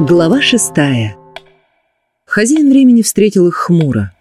Глава шестая. Хозяин времени встретил их хмуро.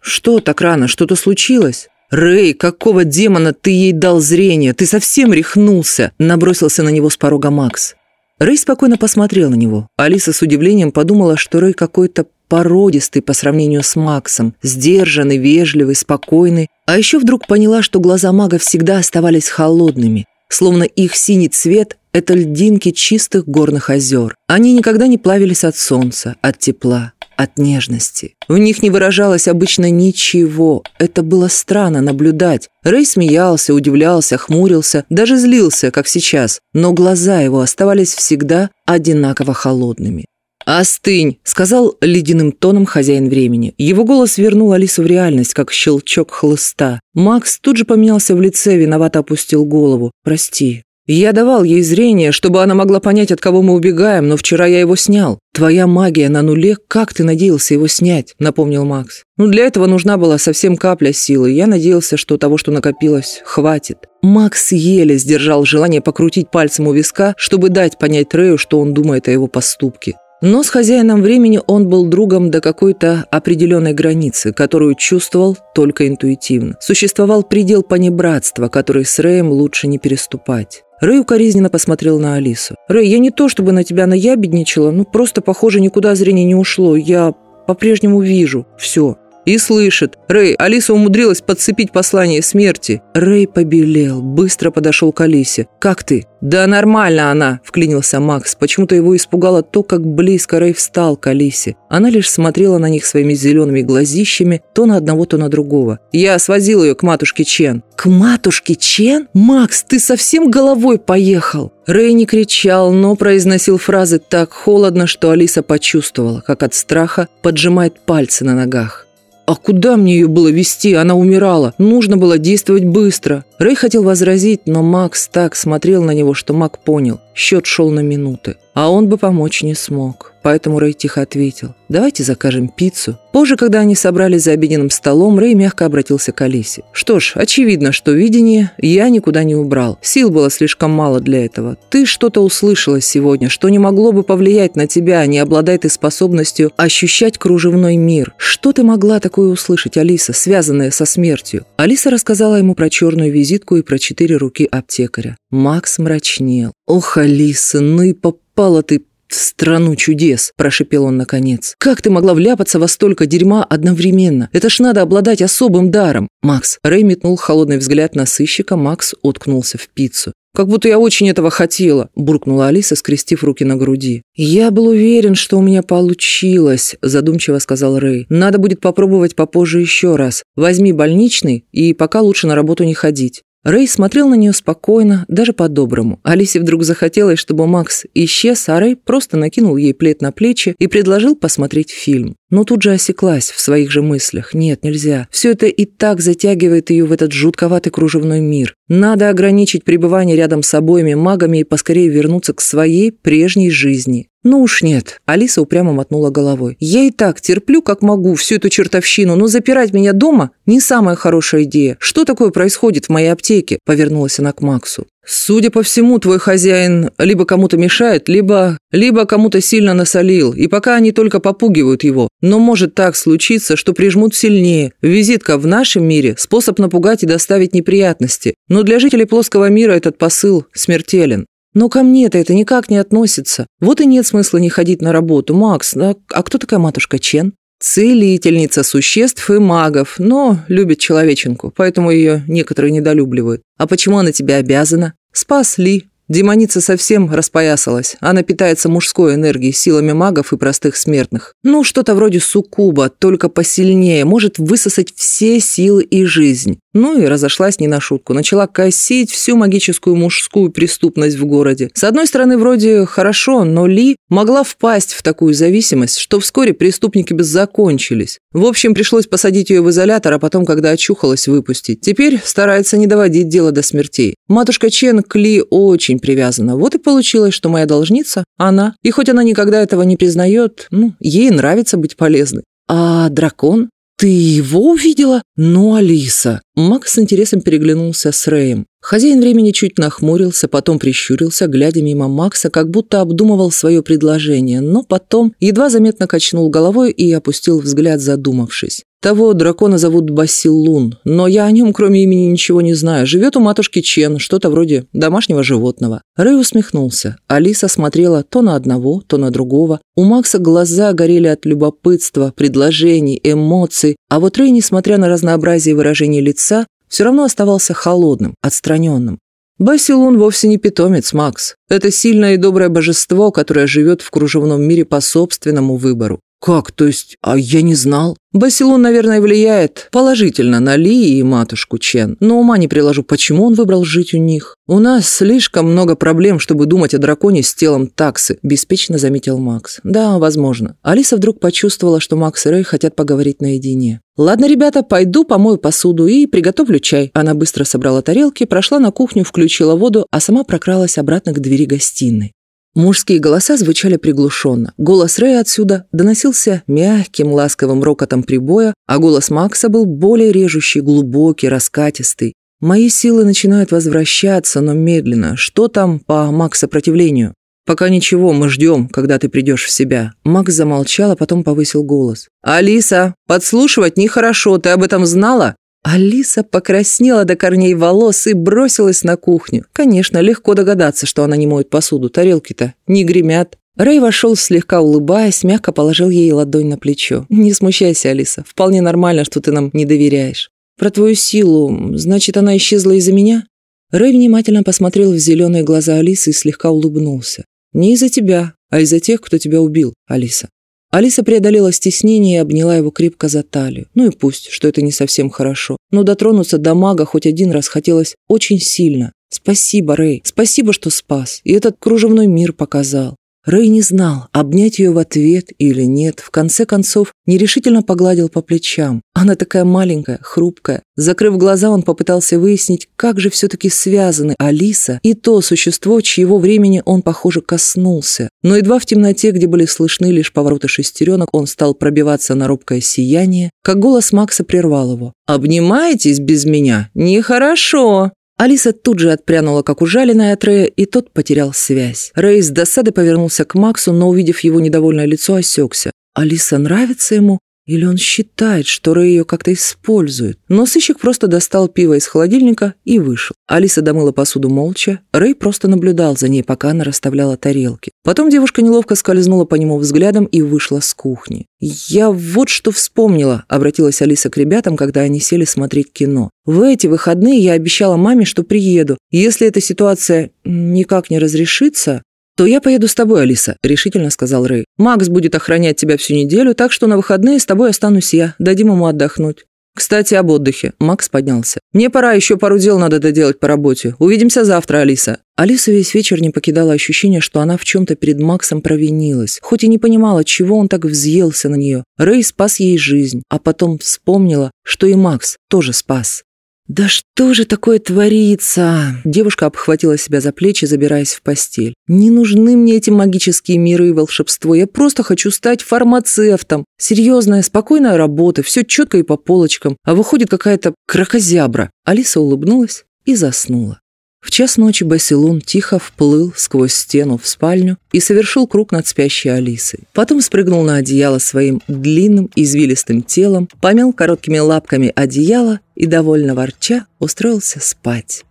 «Что так рано? Что-то случилось?» «Рэй, какого демона ты ей дал зрение? Ты совсем рехнулся!» Набросился на него с порога Макс. Рэй спокойно посмотрел на него. Алиса с удивлением подумала, что Рэй какой-то породистый по сравнению с Максом, сдержанный, вежливый, спокойный. А еще вдруг поняла, что глаза мага всегда оставались холодными, словно их синий цвет – это льдинки чистых горных озер. Они никогда не плавились от солнца, от тепла, от нежности. В них не выражалось обычно ничего. Это было странно наблюдать. Рэй смеялся, удивлялся, хмурился, даже злился, как сейчас. Но глаза его оставались всегда одинаково холодными. «Остынь», — сказал ледяным тоном хозяин времени. Его голос вернул Алису в реальность, как щелчок хлыста. Макс тут же поменялся в лице, виновато опустил голову. «Прости». «Я давал ей зрение, чтобы она могла понять, от кого мы убегаем, но вчера я его снял. Твоя магия на нуле, как ты надеялся его снять?» — напомнил Макс. «Ну, для этого нужна была совсем капля силы. Я надеялся, что того, что накопилось, хватит». Макс еле сдержал желание покрутить пальцем у виска, чтобы дать понять Рэю, что он думает о его поступке. Но с хозяином времени он был другом до какой-то определенной границы, которую чувствовал только интуитивно. Существовал предел понебратства, который с Рэем лучше не переступать. Рэй укоризненно посмотрел на Алису. «Рэй, я не то чтобы на тебя наябедничала, ну просто, похоже, никуда зрение не ушло. Я по-прежнему вижу. Все и слышит. Рэй, Алиса умудрилась подцепить послание смерти. Рэй побелел, быстро подошел к Алисе. «Как ты?» «Да нормально она», – вклинился Макс. Почему-то его испугало то, как близко Рэй встал к Алисе. Она лишь смотрела на них своими зелеными глазищами, то на одного, то на другого. «Я свозил ее к матушке Чен». «К матушке Чен? Макс, ты совсем головой поехал?» Рэй не кричал, но произносил фразы так холодно, что Алиса почувствовала, как от страха поджимает пальцы на ногах. А куда мне ее было вести? Она умирала. Нужно было действовать быстро. Рэй хотел возразить, но Макс так смотрел на него, что Мак понял. Счет шел на минуты. А он бы помочь не смог. Поэтому Рэй тихо ответил. «Давайте закажем пиццу». Позже, когда они собрались за обеденным столом, Рэй мягко обратился к Алисе. «Что ж, очевидно, что видение я никуда не убрал. Сил было слишком мало для этого. Ты что-то услышала сегодня, что не могло бы повлиять на тебя, не обладая ты способностью ощущать кружевной мир. Что ты могла такое услышать, Алиса, связанное со смертью?» Алиса рассказала ему про черную визитку и про четыре руки аптекаря. Макс мрачнел. «Ох, Алиса, ну и попала ты в страну чудес», – прошипел он наконец. «Как ты могла вляпаться во столько дерьма одновременно? Это ж надо обладать особым даром!» «Макс!» Рэй метнул холодный взгляд на сыщика, Макс уткнулся в пиццу. «Как будто я очень этого хотела», – буркнула Алиса, скрестив руки на груди. «Я был уверен, что у меня получилось», – задумчиво сказал Рэй. «Надо будет попробовать попозже еще раз. Возьми больничный и пока лучше на работу не ходить». Рэй смотрел на нее спокойно, даже по-доброму. Алисе вдруг захотелось, чтобы Макс исчез, а Рэй просто накинул ей плед на плечи и предложил посмотреть фильм. Но тут же осеклась в своих же мыслях. Нет, нельзя. Все это и так затягивает ее в этот жутковатый кружевной мир. Надо ограничить пребывание рядом с обоими магами и поскорее вернуться к своей прежней жизни. «Ну уж нет», – Алиса упрямо мотнула головой. «Я и так терплю, как могу, всю эту чертовщину, но запирать меня дома – не самая хорошая идея. Что такое происходит в моей аптеке?» – повернулась она к Максу. Судя по всему, твой хозяин либо кому-то мешает, либо... либо кому-то сильно насолил, и пока они только попугивают его. Но может так случиться, что прижмут сильнее. Визитка в нашем мире – способ напугать и доставить неприятности. Но для жителей плоского мира этот посыл смертелен. Но ко мне-то это никак не относится. Вот и нет смысла не ходить на работу. Макс, а, а кто такая матушка Чен? Целительница существ и магов, но любит человеченку, поэтому ее некоторые недолюбливают. А почему она тебе обязана? Спасли. Демоница совсем распоясалась. Она питается мужской энергией, силами магов и простых смертных. Ну, что-то вроде суккуба, только посильнее, может высосать все силы и жизнь. Ну и разошлась не на шутку. Начала косить всю магическую мужскую преступность в городе. С одной стороны, вроде хорошо, но Ли могла впасть в такую зависимость, что вскоре преступники бы закончились. В общем, пришлось посадить ее в изолятор, а потом, когда очухалась, выпустить. Теперь старается не доводить дело до смертей. Матушка Чен к Ли очень привязана. Вот и получилось, что моя должница – она. И хоть она никогда этого не признает, ну, ей нравится быть полезной. А дракон? «Ты его увидела? Ну, Алиса!» Макс с интересом переглянулся с Рэем. Хозяин времени чуть нахмурился, потом прищурился, глядя мимо Макса, как будто обдумывал свое предложение, но потом едва заметно качнул головой и опустил взгляд, задумавшись. Того дракона зовут Басилун, но я о нем кроме имени ничего не знаю. Живет у матушки Чен, что-то вроде домашнего животного. Рэй усмехнулся. Алиса смотрела то на одного, то на другого. У Макса глаза горели от любопытства, предложений, эмоций, а вот Рэй, несмотря на разнообразие выражений лица, все равно оставался холодным, отстраненным. Басилун вовсе не питомец, Макс. Это сильное и доброе божество, которое живет в кружевном мире по собственному выбору. «Как? То есть? А я не знал?» Басилун, наверное, влияет положительно на Ли и матушку Чен, но ума не приложу, почему он выбрал жить у них. «У нас слишком много проблем, чтобы думать о драконе с телом таксы», – беспечно заметил Макс. «Да, возможно». Алиса вдруг почувствовала, что Макс и Рэй хотят поговорить наедине. «Ладно, ребята, пойду помою посуду и приготовлю чай». Она быстро собрала тарелки, прошла на кухню, включила воду, а сама прокралась обратно к двери гостиной. Мужские голоса звучали приглушенно. Голос Рэя отсюда доносился мягким, ласковым рокотом прибоя, а голос Макса был более режущий, глубокий, раскатистый. Мои силы начинают возвращаться, но медленно. Что там по Макс-сопротивлению? «Пока ничего, мы ждем, когда ты придешь в себя». Макс замолчал, а потом повысил голос. «Алиса, подслушивать нехорошо, ты об этом знала?» Алиса покраснела до корней волос и бросилась на кухню. Конечно, легко догадаться, что она не моет посуду, тарелки-то не гремят. Рэй вошел, слегка улыбаясь, мягко положил ей ладонь на плечо. «Не смущайся, Алиса, вполне нормально, что ты нам не доверяешь. Про твою силу, значит, она исчезла из-за меня?» Рэй внимательно посмотрел в зеленые глаза Алисы и слегка улыбнулся. «Не из-за тебя, а из-за тех, кто тебя убил, Алиса. Алиса преодолела стеснение и обняла его крепко за талию. Ну и пусть, что это не совсем хорошо. Но дотронуться до мага хоть один раз хотелось очень сильно. Спасибо, Рэй. Спасибо, что спас. И этот кружевной мир показал. Рэй не знал, обнять ее в ответ или нет. В конце концов, нерешительно погладил по плечам. Она такая маленькая, хрупкая. Закрыв глаза, он попытался выяснить, как же все-таки связаны Алиса и то существо, чьего времени он, похоже, коснулся. Но едва в темноте, где были слышны лишь повороты шестеренок, он стал пробиваться на робкое сияние, как голос Макса прервал его. «Обнимаетесь без меня? Нехорошо!» Алиса тут же отпрянула, как ужаленная от Рэя, и тот потерял связь. Рэй с досады повернулся к Максу, но, увидев его недовольное лицо, осекся. Алиса нравится ему? Или он считает, что Рэй ее как-то использует? Но сыщик просто достал пиво из холодильника и вышел. Алиса домыла посуду молча. Рэй просто наблюдал за ней, пока она расставляла тарелки. Потом девушка неловко скользнула по нему взглядом и вышла с кухни. «Я вот что вспомнила», — обратилась Алиса к ребятам, когда они сели смотреть кино. «В эти выходные я обещала маме, что приеду. Если эта ситуация никак не разрешится, «То я поеду с тобой, Алиса», – решительно сказал Рэй. «Макс будет охранять тебя всю неделю, так что на выходные с тобой останусь я. Дадим ему отдохнуть». «Кстати, об отдыхе». Макс поднялся. «Мне пора, еще пару дел надо доделать по работе. Увидимся завтра, Алиса». Алиса весь вечер не покидала ощущение, что она в чем-то перед Максом провинилась, хоть и не понимала, чего он так взъелся на нее. Рэй спас ей жизнь, а потом вспомнила, что и Макс тоже спас. «Да что же такое творится?» Девушка обхватила себя за плечи, забираясь в постель. «Не нужны мне эти магические миры и волшебство. Я просто хочу стать фармацевтом. Серьезная, спокойная работа, все четко и по полочкам. А выходит какая-то кракозябра». Алиса улыбнулась и заснула. В час ночи Басилун тихо вплыл сквозь стену в спальню и совершил круг над спящей Алисой. Потом спрыгнул на одеяло своим длинным извилистым телом, помял короткими лапками одеяло и, довольно ворча, устроился спать.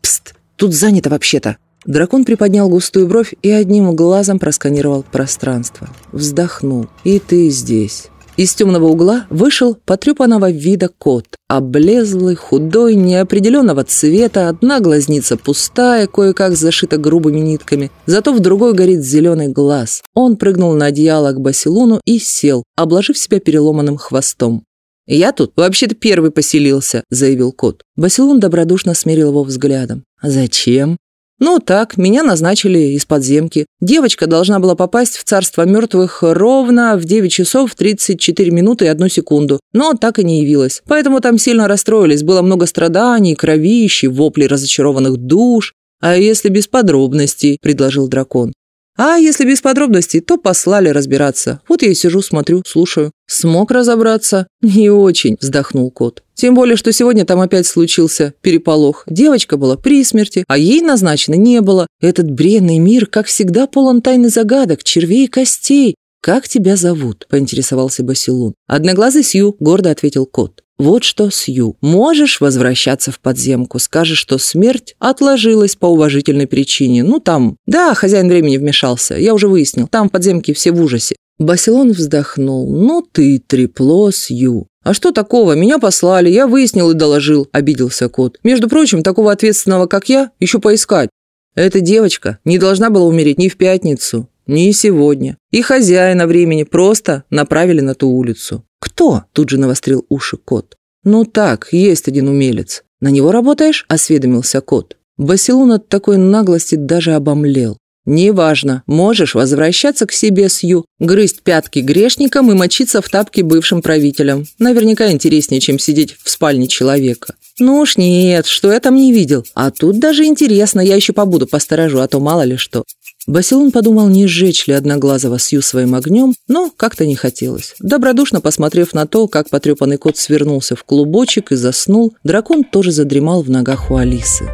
«Пст, тут занято вообще-то!» Дракон приподнял густую бровь и одним глазом просканировал пространство. Вздохнул. «И ты здесь». Из темного угла вышел потрепанного вида кот, облезлый, худой, неопределенного цвета, одна глазница пустая, кое-как зашита грубыми нитками, зато в другой горит зеленый глаз. Он прыгнул на одеяло к Басилуну и сел, обложив себя переломанным хвостом. «Я тут вообще-то первый поселился», — заявил кот. Басилун добродушно смерил его взглядом. «Зачем?» Ну так, меня назначили из подземки. Девочка должна была попасть в царство мертвых ровно в 9 часов 34 минуты и одну секунду, но так и не явилась. Поэтому там сильно расстроились, было много страданий, кровищи, вопли разочарованных душ. «А если без подробностей?» – предложил дракон. А если без подробностей, то послали разбираться. Вот я и сижу, смотрю, слушаю. Смог разобраться? Не очень, вздохнул кот. Тем более, что сегодня там опять случился переполох. Девочка была при смерти, а ей назначено не было. Этот бренный мир, как всегда, полон тайны загадок, червей и костей. «Как тебя зовут?» – поинтересовался Басилун. «Одноглазый Сью», – гордо ответил кот. «Вот что, Сью, можешь возвращаться в подземку. Скажешь, что смерть отложилась по уважительной причине. Ну, там... Да, хозяин времени вмешался. Я уже выяснил. Там в подземке все в ужасе». Басилон вздохнул. «Ну ты трепло, Сью. «А что такого? Меня послали, я выяснил и доложил», – обиделся кот. «Между прочим, такого ответственного, как я, еще поискать. Эта девочка не должна была умереть ни в пятницу, ни сегодня. И хозяина времени просто направили на ту улицу. «Кто?» – тут же навострил уши кот. «Ну так, есть один умелец. На него работаешь?» – осведомился кот. Басилун от такой наглости даже обомлел. «Неважно, можешь возвращаться к себе, Сью, грызть пятки грешникам и мочиться в тапки бывшим правителям. Наверняка интереснее, чем сидеть в спальне человека». «Ну уж нет, что я там не видел. А тут даже интересно, я еще побуду посторожу, а то мало ли что». Басилун подумал, не сжечь ли Одноглазого Сью своим огнем, но как-то не хотелось. Добродушно посмотрев на то, как потрепанный кот свернулся в клубочек и заснул, дракон тоже задремал в ногах у Алисы.